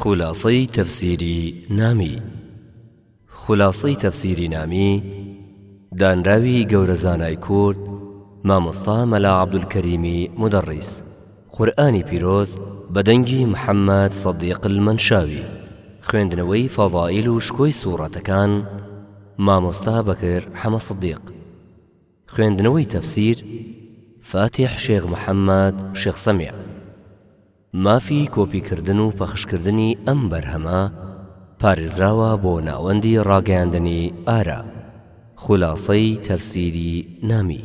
خولاسەی تەفسیری نامی، خولاسەی تەفسیری نامی دانراوی گەورە زانای کورد مامۆستا مەلا عەبدولکەریمی مودەڕیس قورئانی پیرۆز بە دەنگی محەممەد سەدیق المەنشاوی خوێندنەوەی فەزائیل و شکۆی سووڕەتەکان مامۆستا بەکر حەمە سدیق. خوێندنەوەی تەفسیر فاتیح شێخ محەممەد شێخ سەمیع. مافی کۆپی کردن و پەخش کردنی ئەم بەرهەمە پارێزراوە بۆ ناوەندی ڕاگەیاندنی ئارا خولاسەی تەفسیری نامی.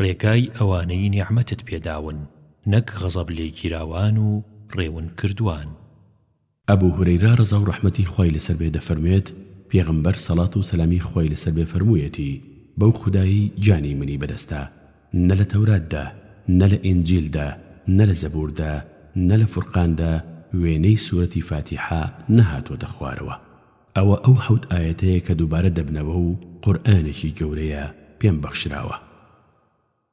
ڕێگای ئەوانەی نیعمەتت پێداون نەک غەزەب لێگیراوان و ڕێون کردوان. ئەبو هورەیرە ڕەزاو ڕەحمەتی خوای لەسەر بێ دەفەرموێت، پێغەمبەر سەڵات و سەلامی خوای لەسەر بێ فەرموویەتی، بەو خودایەی گیانی منی بەدەستە، نە لە تەوراتدا، نە لە ئینجیلدا، نە لە زەبوردا، نە لە فورقاندا وێنەی سورەتی فاتیحە نەهاتووەتە خوارەوە. ئەوە ئەو حەوت ئایەتەیە کە دووبارە دەبنەوە و قورئانێکی گەورەیە پێم بەخشراوە.